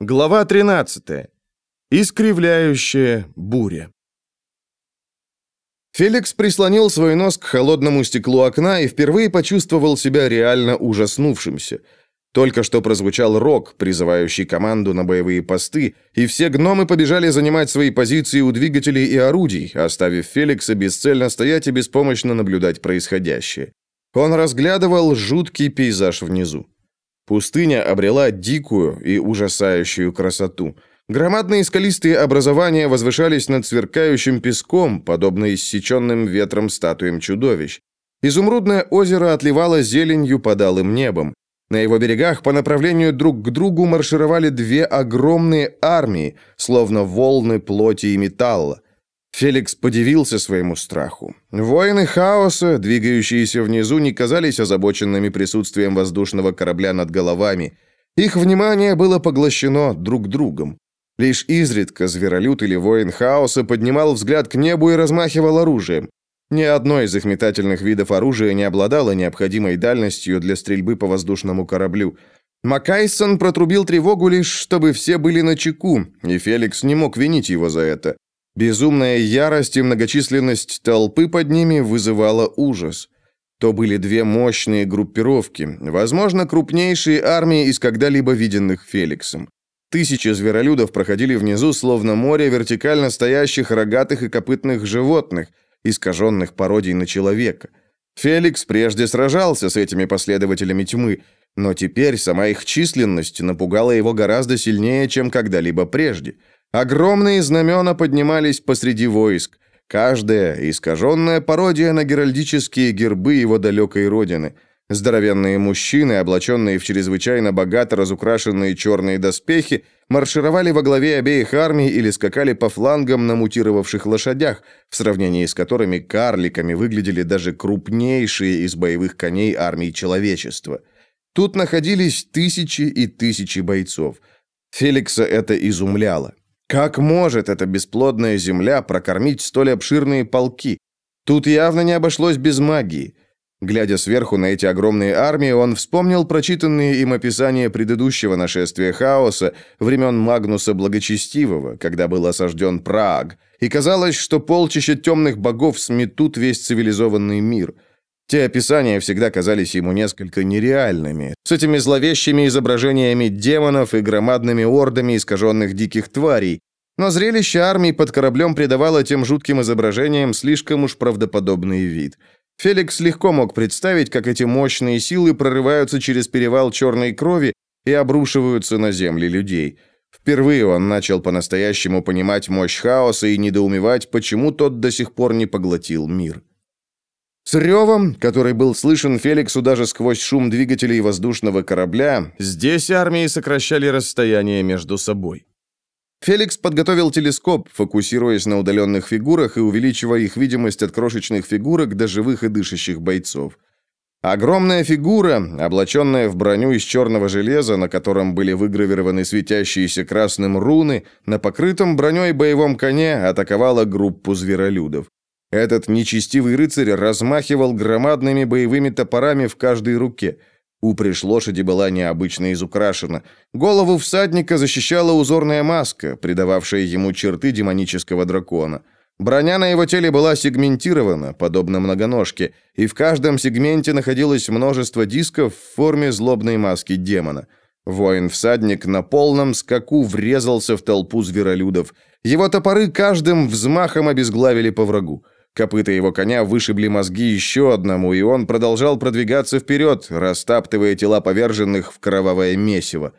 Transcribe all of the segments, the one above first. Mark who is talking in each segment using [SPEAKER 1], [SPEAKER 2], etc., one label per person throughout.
[SPEAKER 1] Глава 13. Искривляющая буря. Феликс прислонил свой нос к холодному стеклу окна и впервые почувствовал себя реально ужаснувшимся. Только что прозвучал рок, призывающий команду на боевые посты, и все гномы побежали занимать свои позиции у двигателей и орудий, оставив Феликса бесцельно стоять и беспомощно наблюдать происходящее. Он разглядывал жуткий пейзаж внизу. Пустыня обрела дикую и ужасающую красоту. Громадные скалистые образования возвышались над сверкающим песком, подобно иссеченным ветром статуям чудовищ. Изумрудное озеро отливало зеленью под алым небом. На его берегах по направлению друг к другу маршировали две огромные армии, словно волны плоти и металла. Феликс подивился своему страху. Воины хаоса, двигающиеся внизу, не казались озабоченными присутствием воздушного корабля над головами. Их внимание было поглощено друг другом. Лишь изредка зверолюд или воин хаоса поднимал взгляд к небу и размахивал оружием. Ни одно из их метательных видов оружия не обладало необходимой дальностью для стрельбы по воздушному кораблю. Макайсон протрубил тревогу лишь, чтобы все были на чеку, и Феликс не мог винить его за это. Безумная ярость и многочисленность толпы под ними вызывала ужас. То были две мощные группировки, возможно, крупнейшие армии из когда-либо виденных Феликсом. Тысячи зверолюдов проходили внизу, словно море вертикально стоящих рогатых и копытных животных, искаженных пародий на человека. Феликс прежде сражался с этими последователями тьмы, но теперь сама их численность напугала его гораздо сильнее, чем когда-либо прежде – Огромные знамена поднимались посреди войск, каждая искаженная пародия на геральдические гербы его далекой родины. Здоровенные мужчины, облаченные в чрезвычайно богато разукрашенные черные доспехи, маршировали во главе обеих армий или скакали по флангам на мутировавших лошадях, в сравнении с которыми карликами выглядели даже крупнейшие из боевых коней армий человечества. Тут находились тысячи и тысячи бойцов. Феликса это изумляло. Как может эта бесплодная земля прокормить столь обширные полки? Тут явно не обошлось без магии. Глядя сверху на эти огромные армии, он вспомнил прочитанные им описания предыдущего нашествия хаоса времен Магнуса Благочестивого, когда был осажден Праг, и казалось, что полчища темных богов сметут весь цивилизованный мир. Те описания всегда казались ему несколько нереальными, с этими зловещими изображениями демонов и громадными ордами искаженных диких тварей, но зрелище армии под кораблем придавало тем жутким изображениям слишком уж правдоподобный вид. Феликс легко мог представить, как эти мощные силы прорываются через перевал черной крови и обрушиваются на земли людей. Впервые он начал по-настоящему понимать мощь хаоса и недоумевать, почему тот до сих пор не поглотил мир. С ревом, который был слышен Феликсу даже сквозь шум двигателей воздушного корабля, здесь армии сокращали расстояние между собой. Феликс подготовил телескоп, фокусируясь на удаленных фигурах и увеличивая их видимость от крошечных фигурок до живых и дышащих бойцов. Огромная фигура, облаченная в броню из черного железа, на котором были выгравированы светящиеся красным руны, на покрытом броней боевом коне атаковала группу зверолюдов. Этот нечестивый рыцарь размахивал громадными боевыми топорами в каждой руке. Упряжь лошади была необычно изукрашена. Голову всадника защищала узорная маска, придававшая ему черты демонического дракона. Броня на его теле была сегментирована, подобно многоножке, и в каждом сегменте находилось множество дисков в форме злобной маски демона. Воин-всадник на полном скаку врезался в толпу зверолюдов. Его топоры каждым взмахом обезглавили по врагу. Копыта его коня вышибли мозги еще одному, и он продолжал продвигаться вперед, растаптывая тела поверженных в кровавое месиво.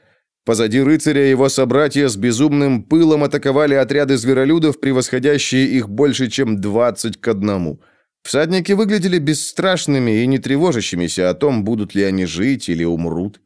[SPEAKER 1] Позади рыцаря его собратья с безумным пылом атаковали отряды зверолюдов, превосходящие их больше, чем двадцать к одному. Всадники выглядели бесстрашными и не тревожащимися о том, будут ли они жить или умрут.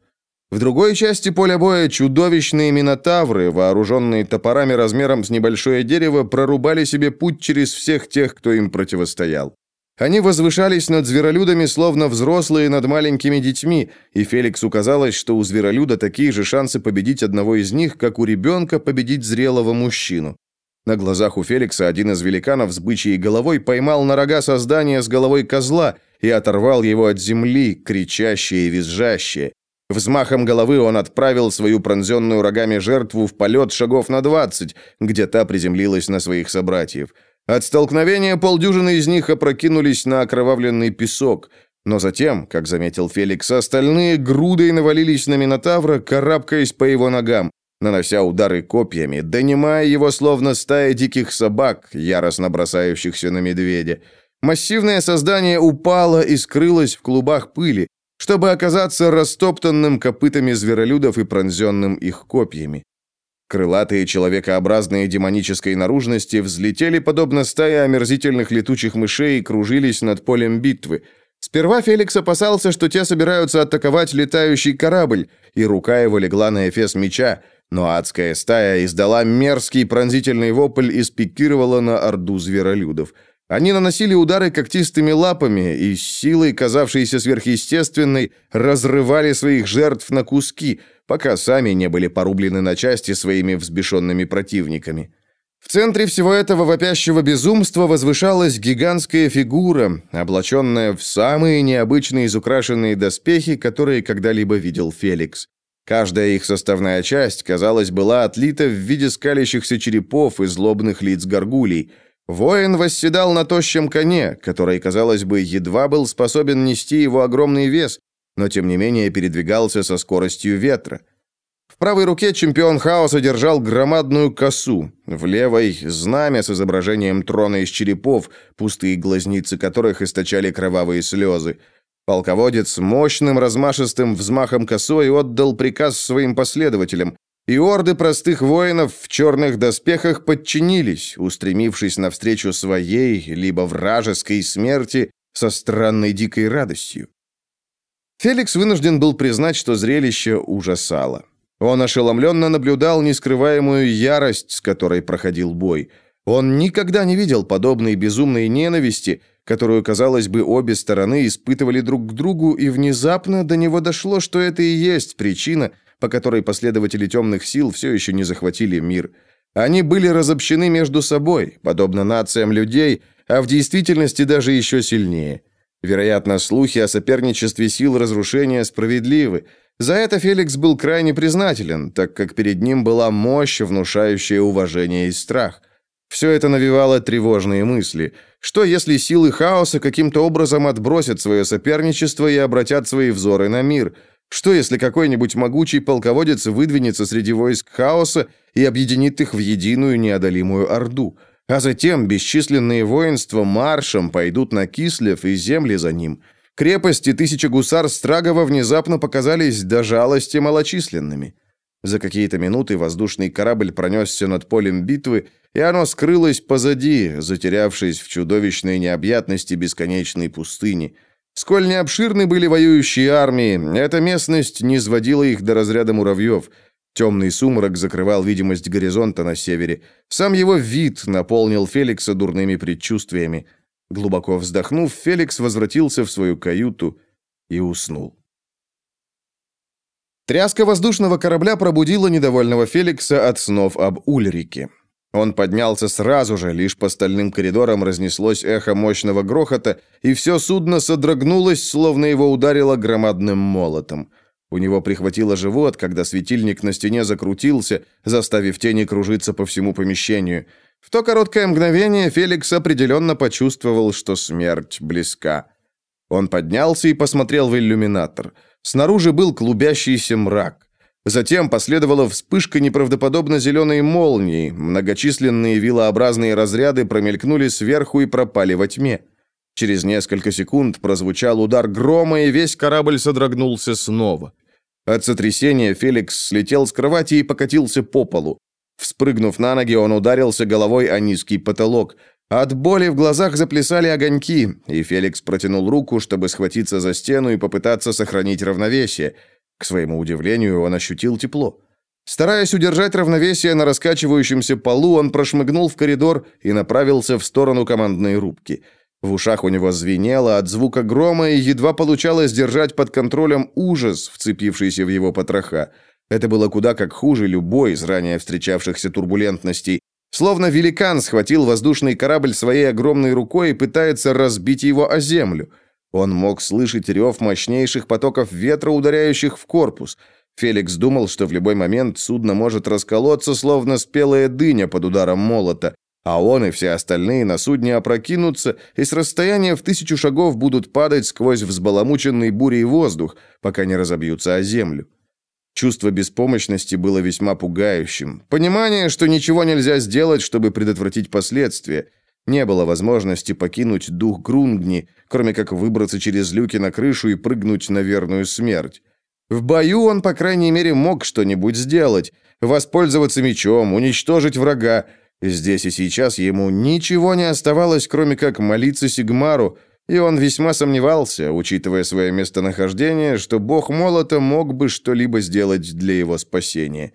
[SPEAKER 1] В другой части поля боя чудовищные минотавры, вооруженные топорами размером с небольшое дерево, прорубали себе путь через всех тех, кто им противостоял. Они возвышались над зверолюдами, словно взрослые над маленькими детьми, и Феликсу казалось, что у зверолюда такие же шансы победить одного из них, как у ребенка победить зрелого мужчину. На глазах у Феликса один из великанов с бычьей головой поймал на рога создание с головой козла и оторвал его от земли, кричащее и визжащее. Взмахом головы он отправил свою пронзенную рогами жертву в полет шагов на двадцать, где та приземлилась на своих собратьев. От столкновения полдюжины из них опрокинулись на окровавленный песок, но затем, как заметил Феликс, остальные грудой навалились на Минотавра, карабкаясь по его ногам, нанося удары копьями, донимая его словно стая диких собак, яростно бросающихся на медведя. Массивное создание упало и скрылось в клубах пыли, чтобы оказаться растоптанным копытами зверолюдов и пронзенным их копьями. Крылатые человекообразные демонической наружности взлетели подобно стае омерзительных летучих мышей и кружились над полем битвы. Сперва Феликс опасался, что те собираются атаковать летающий корабль, и рука его легла на эфес меча, но адская стая издала мерзкий пронзительный вопль и спикировала на орду зверолюдов. Они наносили удары когтистыми лапами и, с силой, казавшейся сверхъестественной, разрывали своих жертв на куски – пока сами не были порублены на части своими взбешенными противниками. В центре всего этого вопящего безумства возвышалась гигантская фигура, облаченная в самые необычные изукрашенные доспехи, которые когда-либо видел Феликс. Каждая их составная часть, казалось, была отлита в виде скалящихся черепов и злобных лиц горгулей. Воин восседал на тощем коне, который, казалось бы, едва был способен нести его огромный вес, но тем не менее передвигался со скоростью ветра. В правой руке чемпион хаоса держал громадную косу, в левой – знамя с изображением трона из черепов, пустые глазницы которых источали кровавые слезы. Полководец мощным размашистым взмахом косой отдал приказ своим последователям, и орды простых воинов в черных доспехах подчинились, устремившись навстречу своей, либо вражеской смерти со странной дикой радостью. Феликс вынужден был признать, что зрелище ужасало. Он ошеломленно наблюдал нескрываемую ярость, с которой проходил бой. Он никогда не видел подобной безумной ненависти, которую, казалось бы, обе стороны испытывали друг к другу, и внезапно до него дошло, что это и есть причина, по которой последователи темных сил все еще не захватили мир. Они были разобщены между собой, подобно нациям людей, а в действительности даже еще сильнее – Вероятно, слухи о соперничестве сил разрушения справедливы. За это Феликс был крайне признателен, так как перед ним была мощь, внушающая уважение и страх. Все это навевало тревожные мысли. Что если силы хаоса каким-то образом отбросят свое соперничество и обратят свои взоры на мир? Что если какой-нибудь могучий полководец выдвинется среди войск хаоса и объединит их в единую неодолимую орду? А затем бесчисленные воинства маршем пойдут на Кислев и земли за ним. Крепости тысячи гусар Страгова внезапно показались до жалости малочисленными. За какие-то минуты воздушный корабль пронесся над полем битвы, и оно скрылось позади, затерявшись в чудовищной необъятности бесконечной пустыни. Сколь необширны были воюющие армии, эта местность не сводила их до разряда муравьев – Темный сумрак закрывал видимость горизонта на севере. Сам его вид наполнил Феликса дурными предчувствиями. Глубоко вздохнув, Феликс возвратился в свою каюту и уснул. Тряска воздушного корабля пробудила недовольного Феликса от снов об Ульрике. Он поднялся сразу же, лишь по стальным коридорам разнеслось эхо мощного грохота, и все судно содрогнулось, словно его ударило громадным молотом. У него прихватило живот, когда светильник на стене закрутился, заставив тени кружиться по всему помещению. В то короткое мгновение Феликс определенно почувствовал, что смерть близка. Он поднялся и посмотрел в иллюминатор. Снаружи был клубящийся мрак. Затем последовала вспышка неправдоподобно зеленой молнии, многочисленные вилообразные разряды промелькнули сверху и пропали во тьме. Через несколько секунд прозвучал удар грома, и весь корабль содрогнулся снова. От сотрясения Феликс слетел с кровати и покатился по полу. Вспрыгнув на ноги, он ударился головой о низкий потолок. От боли в глазах заплясали огоньки, и Феликс протянул руку, чтобы схватиться за стену и попытаться сохранить равновесие. К своему удивлению, он ощутил тепло. Стараясь удержать равновесие на раскачивающемся полу, он прошмыгнул в коридор и направился в сторону командной рубки – в ушах у него звенело от звука грома, и едва получалось держать под контролем ужас, вцепившийся в его потроха. Это было куда как хуже любой из ранее встречавшихся турбулентностей. Словно великан схватил воздушный корабль своей огромной рукой и пытается разбить его о землю. Он мог слышать рев мощнейших потоков ветра, ударяющих в корпус. Феликс думал, что в любой момент судно может расколоться, словно спелая дыня под ударом молота, а он и все остальные на судне опрокинутся и с расстояния в тысячу шагов будут падать сквозь взбаламученный бурей воздух, пока не разобьются о землю. Чувство беспомощности было весьма пугающим. Понимание, что ничего нельзя сделать, чтобы предотвратить последствия. Не было возможности покинуть дух Грунгни, кроме как выбраться через люки на крышу и прыгнуть на верную смерть. В бою он, по крайней мере, мог что-нибудь сделать, воспользоваться мечом, уничтожить врага. Здесь и сейчас ему ничего не оставалось, кроме как молиться Сигмару, и он весьма сомневался, учитывая свое местонахождение, что бог молота мог бы что-либо сделать для его спасения.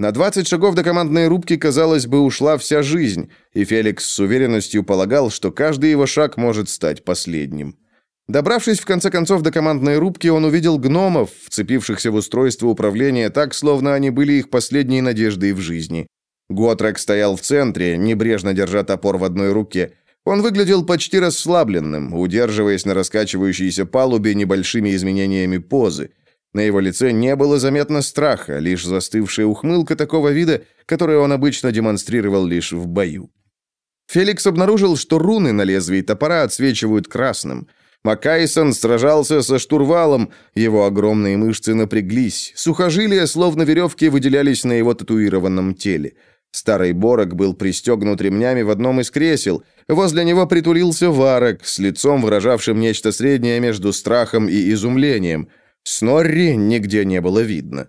[SPEAKER 1] На 20 шагов до командной рубки, казалось бы, ушла вся жизнь, и Феликс с уверенностью полагал, что каждый его шаг может стать последним. Добравшись в конце концов до командной рубки, он увидел гномов, вцепившихся в устройство управления так, словно они были их последней надеждой в жизни. Готрек стоял в центре, небрежно держа топор в одной руке. Он выглядел почти расслабленным, удерживаясь на раскачивающейся палубе небольшими изменениями позы. На его лице не было заметно страха, лишь застывшая ухмылка такого вида, которую он обычно демонстрировал лишь в бою. Феликс обнаружил, что руны на лезвии топора отсвечивают красным. Макайсон сражался со штурвалом, его огромные мышцы напряглись, сухожилия, словно веревки, выделялись на его татуированном теле. Старый Борок был пристегнут ремнями в одном из кресел. Возле него притулился Варок с лицом, выражавшим нечто среднее между страхом и изумлением. Снорри нигде не было видно.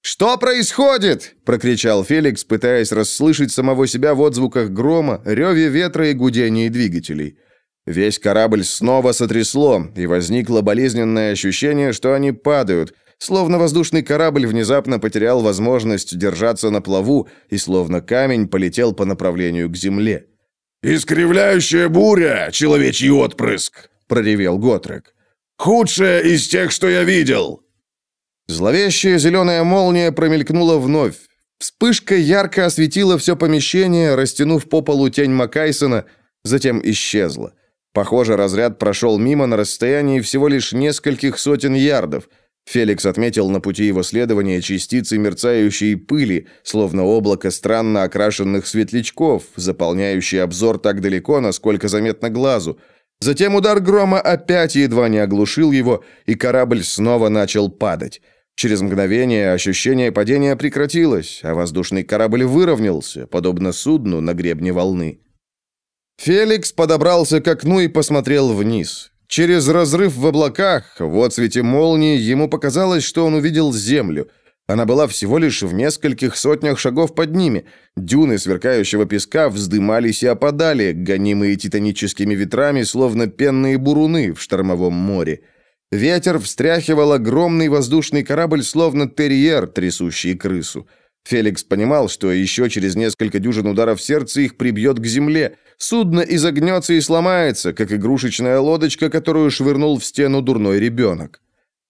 [SPEAKER 1] «Что происходит?» – прокричал Феликс, пытаясь расслышать самого себя в отзвуках грома, реве ветра и гудении двигателей. Весь корабль снова сотрясло, и возникло болезненное ощущение, что они падают, Словно воздушный корабль внезапно потерял возможность держаться на плаву, и словно камень полетел по направлению к земле.
[SPEAKER 2] «Искривляющая буря, человечий отпрыск!» — проревел Готрек. «Худшая из тех, что я видел!»
[SPEAKER 1] Зловещая зеленая молния промелькнула вновь. Вспышка ярко осветила все помещение, растянув по полу тень Макайсона, затем исчезла. Похоже, разряд прошел мимо на расстоянии всего лишь нескольких сотен ярдов — Феликс отметил на пути его следования частицы мерцающей пыли, словно облако странно окрашенных светлячков, заполняющие обзор так далеко, насколько заметно глазу. Затем удар грома опять едва не оглушил его, и корабль снова начал падать. Через мгновение ощущение падения прекратилось, а воздушный корабль выровнялся, подобно судну на гребне волны. Феликс подобрался к окну и посмотрел вниз. Через разрыв в облаках, в отсвете молнии, ему показалось, что он увидел землю. Она была всего лишь в нескольких сотнях шагов под ними. Дюны сверкающего песка вздымались и опадали, гонимые титаническими ветрами, словно пенные буруны в штормовом море. Ветер встряхивал огромный воздушный корабль, словно терьер, трясущий крысу. Феликс понимал, что еще через несколько дюжин ударов сердца их прибьет к земле, Судно изогнется и сломается, как игрушечная лодочка, которую швырнул в стену дурной ребенок.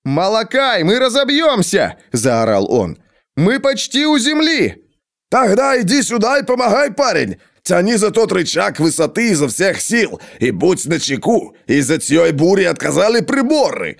[SPEAKER 1] «Малакай, мы разобьемся!» – заорал он. «Мы почти у земли!»
[SPEAKER 2] «Тогда иди сюда и помогай, парень! Тяни за тот рычаг высоты изо всех сил и будь начеку! Из-за тьей бури отказали приборы!»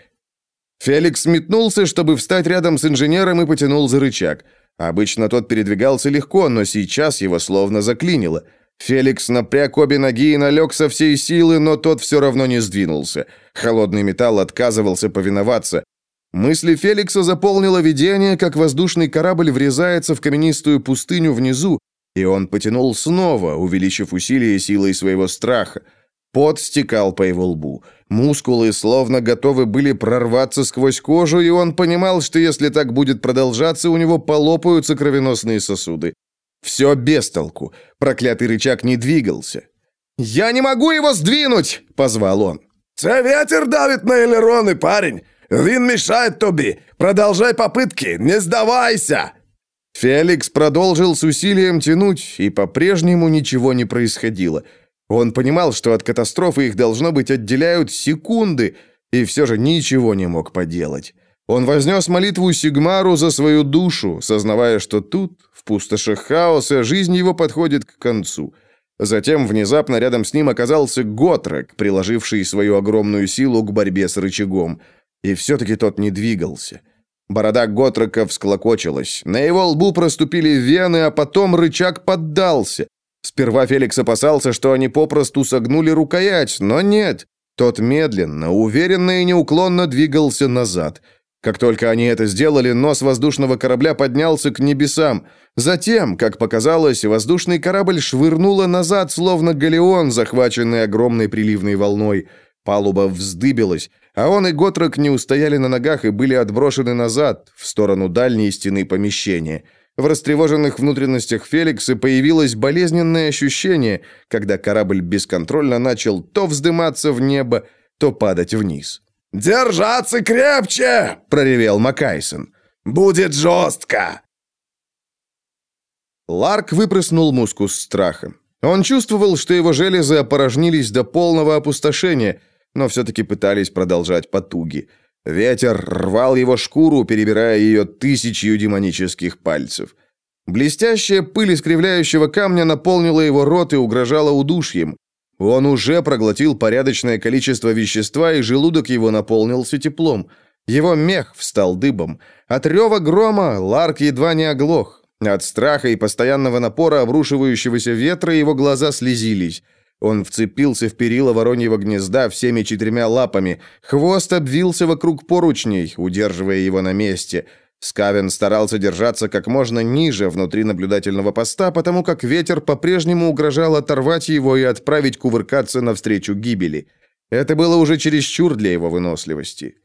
[SPEAKER 1] Феликс метнулся, чтобы встать рядом с инженером и потянул за рычаг. Обычно тот передвигался легко, но сейчас его словно заклинило – Феликс напряг обе ноги и налег со всей силы, но тот все равно не сдвинулся. Холодный металл отказывался повиноваться. Мысли Феликса заполнило видение, как воздушный корабль врезается в каменистую пустыню внизу, и он потянул снова, увеличив усилие силой своего страха. Пот стекал по его лбу. Мускулы словно готовы были прорваться сквозь кожу, и он понимал, что если так будет продолжаться, у него полопаются кровеносные сосуды. Все без толку. Проклятый рычаг не двигался. «Я не могу его сдвинуть!» — позвал он.
[SPEAKER 2] «Це ветер давит на элероны, парень! Він мешает тобі! Продолжай попытки! Не сдавайся!»
[SPEAKER 1] Феликс продолжил с усилием тянуть, и по-прежнему ничего не происходило. Он понимал, что от катастрофы их, должно быть, отделяют секунды, и все же ничего не мог поделать. Он вознес молитву Сигмару за свою душу, сознавая, что тут, в пустошах хаоса, жизнь его подходит к концу. Затем внезапно рядом с ним оказался Готрек, приложивший свою огромную силу к борьбе с рычагом. И все-таки тот не двигался. Борода Готрека всклокочилась. На его лбу проступили вены, а потом рычаг поддался. Сперва Феликс опасался, что они попросту согнули рукоять, но нет. Тот медленно, уверенно и неуклонно двигался назад. Как только они это сделали, нос воздушного корабля поднялся к небесам. Затем, как показалось, воздушный корабль швырнуло назад, словно галеон, захваченный огромной приливной волной. Палуба вздыбилась, а он и Готрок не устояли на ногах и были отброшены назад, в сторону дальней стены помещения. В растревоженных внутренностях Феликса появилось болезненное ощущение, когда корабль бесконтрольно начал то вздыматься в небо, то падать вниз.
[SPEAKER 2] «Держаться крепче!» – проревел Макайсон. «Будет жестко!»
[SPEAKER 1] Ларк выпрыснул мускус страха. Он чувствовал, что его железы опорожнились до полного опустошения, но все-таки пытались продолжать потуги – Ветер рвал его шкуру, перебирая ее тысячью демонических пальцев. Блестящая пыль искривляющего камня наполнила его рот и угрожала удушьем. Он уже проглотил порядочное количество вещества, и желудок его наполнился теплом. Его мех встал дыбом. От рева грома Ларк едва не оглох. От страха и постоянного напора обрушивающегося ветра его глаза слезились. Он вцепился в перила вороньего гнезда всеми четырьмя лапами. Хвост обвился вокруг поручней, удерживая его на месте. Скавен старался держаться как можно ниже внутри наблюдательного поста, потому как ветер по-прежнему угрожал оторвать его и отправить кувыркаться навстречу гибели. Это было уже чересчур для его выносливости.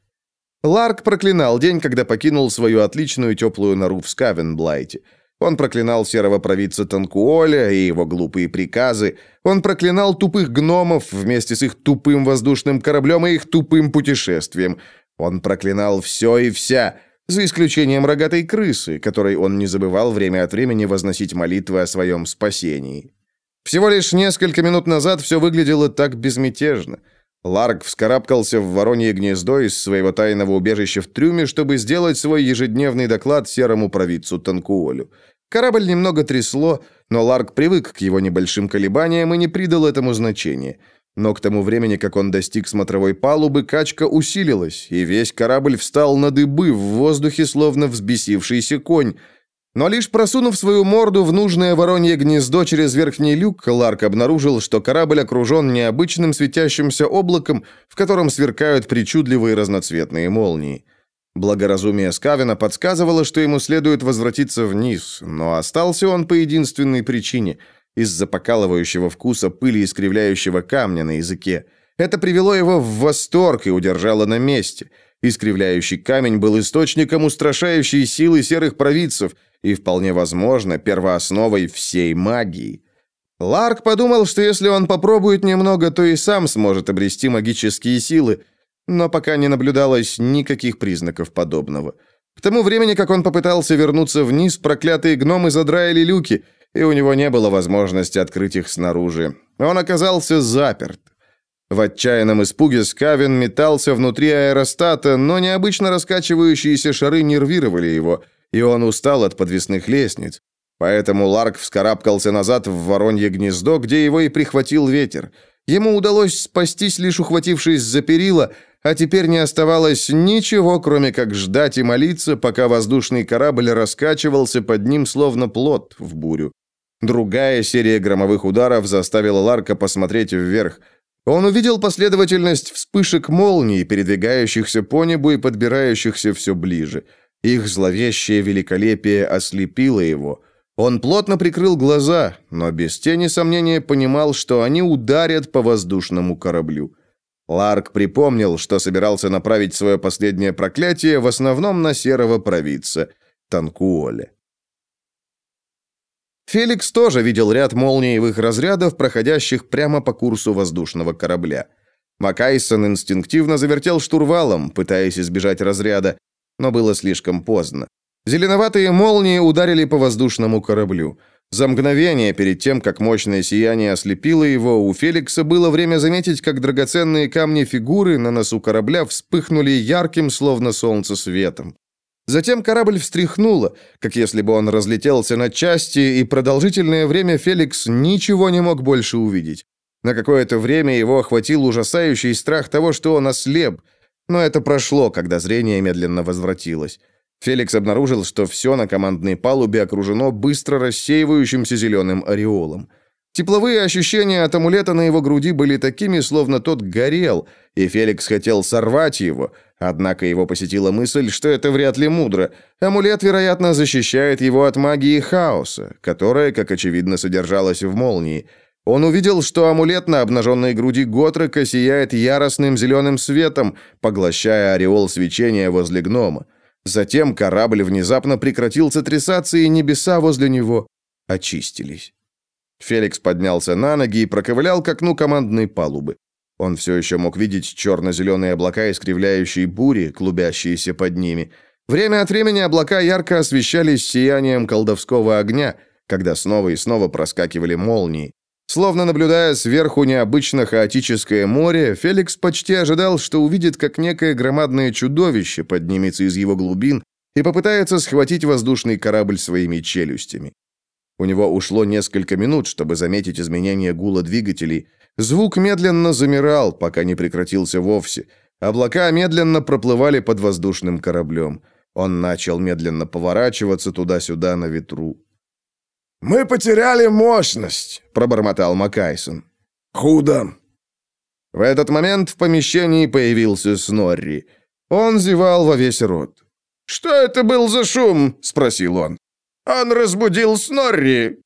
[SPEAKER 1] Ларк проклинал день, когда покинул свою отличную теплую нору в Скавенблайте. Он проклинал серого провидца Танкуоля и его глупые приказы. Он проклинал тупых гномов вместе с их тупым воздушным кораблем и их тупым путешествием. Он проклинал все и вся, за исключением рогатой крысы, которой он не забывал время от времени возносить молитвы о своем спасении. Всего лишь несколько минут назад все выглядело так безмятежно – Ларк вскарабкался в воронье гнездо из своего тайного убежища в трюме, чтобы сделать свой ежедневный доклад серому провидцу Танкуолю. Корабль немного трясло, но Ларк привык к его небольшим колебаниям и не придал этому значения. Но к тому времени, как он достиг смотровой палубы, качка усилилась, и весь корабль встал на дыбы в воздухе, словно взбесившийся конь – но лишь просунув свою морду в нужное воронье гнездо через верхний люк, Ларк обнаружил, что корабль окружен необычным светящимся облаком, в котором сверкают причудливые разноцветные молнии. Благоразумие Скавина подсказывало, что ему следует возвратиться вниз, но остался он по единственной причине – из-за покалывающего вкуса пыли искривляющего камня на языке. Это привело его в восторг и удержало на месте – Искривляющий камень был источником устрашающей силы серых провидцев и, вполне возможно, первоосновой всей магии. Ларк подумал, что если он попробует немного, то и сам сможет обрести магические силы, но пока не наблюдалось никаких признаков подобного. К тому времени, как он попытался вернуться вниз, проклятые гномы задраили люки, и у него не было возможности открыть их снаружи. Он оказался заперт. В отчаянном испуге Скавин метался внутри аэростата, но необычно раскачивающиеся шары нервировали его, и он устал от подвесных лестниц. Поэтому Ларк вскарабкался назад в воронье гнездо, где его и прихватил ветер. Ему удалось спастись, лишь ухватившись за перила, а теперь не оставалось ничего, кроме как ждать и молиться, пока воздушный корабль раскачивался под ним, словно плот в бурю. Другая серия громовых ударов заставила Ларка посмотреть вверх – он увидел последовательность вспышек молний, передвигающихся по небу и подбирающихся все ближе. Их зловещее великолепие ослепило его. Он плотно прикрыл глаза, но без тени сомнения понимал, что они ударят по воздушному кораблю. Ларк припомнил, что собирался направить свое последнее проклятие в основном на серого провидца Танкуоле. Феликс тоже видел ряд молниевых разрядов, проходящих прямо по курсу воздушного корабля. Макайсон инстинктивно завертел штурвалом, пытаясь избежать разряда, но было слишком поздно. Зеленоватые молнии ударили по воздушному кораблю. За мгновение перед тем, как мощное сияние ослепило его, у Феликса было время заметить, как драгоценные камни фигуры на носу корабля вспыхнули ярким, словно солнце, светом. Затем корабль встряхнуло, как если бы он разлетелся на части, и продолжительное время Феликс ничего не мог больше увидеть. На какое-то время его охватил ужасающий страх того, что он ослеп, но это прошло, когда зрение медленно возвратилось. Феликс обнаружил, что все на командной палубе окружено быстро рассеивающимся зеленым ореолом. Тепловые ощущения от амулета на его груди были такими, словно тот горел, и Феликс хотел сорвать его, однако его посетила мысль, что это вряд ли мудро. Амулет, вероятно, защищает его от магии хаоса, которая, как очевидно, содержалась в молнии. Он увидел, что амулет на обнаженной груди Готрека сияет яростным зеленым светом, поглощая ореол свечения возле гнома. Затем корабль внезапно прекратил сотрясаться, и небеса возле него очистились. Феликс поднялся на ноги и проковылял к окну командной палубы. Он все еще мог видеть черно-зеленые облака, искривляющие бури, клубящиеся под ними. Время от времени облака ярко освещались сиянием колдовского огня, когда снова и снова проскакивали молнии. Словно наблюдая сверху необычно хаотическое море, Феликс почти ожидал, что увидит, как некое громадное чудовище поднимется из его глубин и попытается схватить воздушный корабль своими челюстями. У него ушло несколько минут, чтобы заметить изменение гула двигателей. Звук медленно замирал, пока не прекратился вовсе. Облака медленно проплывали под воздушным кораблем. Он начал медленно поворачиваться туда-сюда на ветру.
[SPEAKER 2] «Мы потеряли мощность», — пробормотал Макайсон. «Худо».
[SPEAKER 1] В этот момент в помещении появился Снорри. Он зевал во весь рот.
[SPEAKER 2] «Что это был за шум?» — спросил он. «Он разбудил Снорри!»